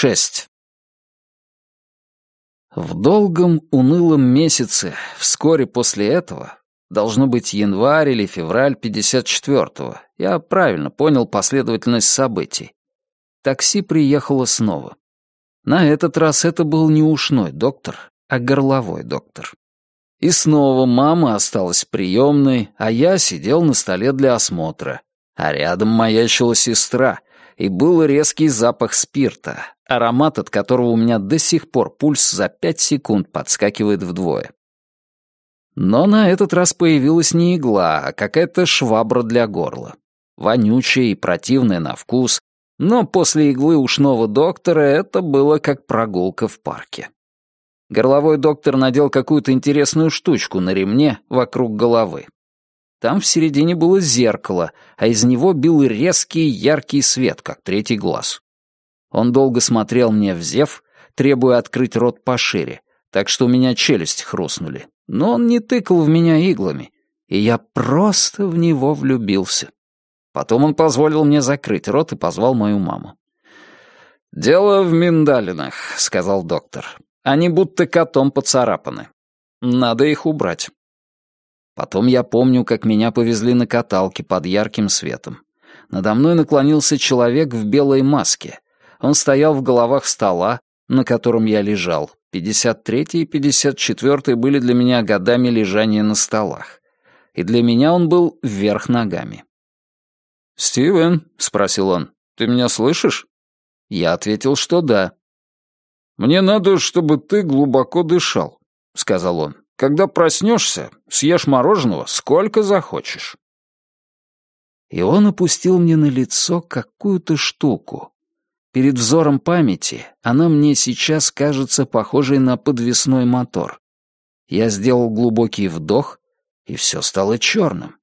6. В долгом, унылом месяце, вскоре после этого, должно быть январь или февраль 54-го, я правильно понял последовательность событий, такси приехало снова. На этот раз это был не ушной доктор, а горловой доктор. И снова мама осталась приемной, а я сидел на столе для осмотра, а рядом маячила сестра, и был резкий запах спирта, аромат от которого у меня до сих пор пульс за пять секунд подскакивает вдвое. Но на этот раз появилась не игла, а какая-то швабра для горла. Вонючая и противная на вкус, но после иглы ушного доктора это было как прогулка в парке. Горловой доктор надел какую-то интересную штучку на ремне вокруг головы. Там в середине было зеркало, а из него бил резкий яркий свет, как третий глаз. Он долго смотрел мне в зев, требуя открыть рот пошире, так что у меня челюсти хрустнули. Но он не тыкал в меня иглами, и я просто в него влюбился. Потом он позволил мне закрыть рот и позвал мою маму. «Дело в миндалинах», — сказал доктор. «Они будто котом поцарапаны. Надо их убрать». Потом я помню, как меня повезли на каталке под ярким светом. Надо мной наклонился человек в белой маске. Он стоял в головах стола, на котором я лежал. 53 и 54 были для меня годами лежания на столах. И для меня он был вверх ногами. «Стивен», — спросил он, — «ты меня слышишь?» Я ответил, что да. «Мне надо, чтобы ты глубоко дышал», — сказал он. «Когда проснешься, съешь мороженого сколько захочешь». И он опустил мне на лицо какую-то штуку. Перед взором памяти она мне сейчас кажется похожей на подвесной мотор. Я сделал глубокий вдох, и все стало черным.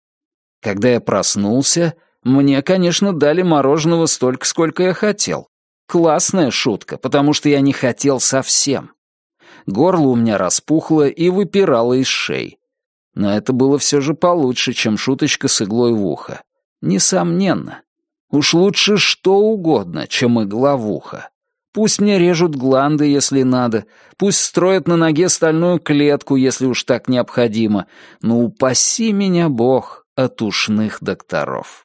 Когда я проснулся, мне, конечно, дали мороженого столько, сколько я хотел. Классная шутка, потому что я не хотел совсем. Горло у меня распухло и выпирало из шеи. Но это было все же получше, чем шуточка с иглой в ухо. Несомненно. Уж лучше что угодно, чем игла в ухо. Пусть мне режут гланды, если надо, пусть строят на ноге стальную клетку, если уж так необходимо, но упаси меня Бог от ушных докторов.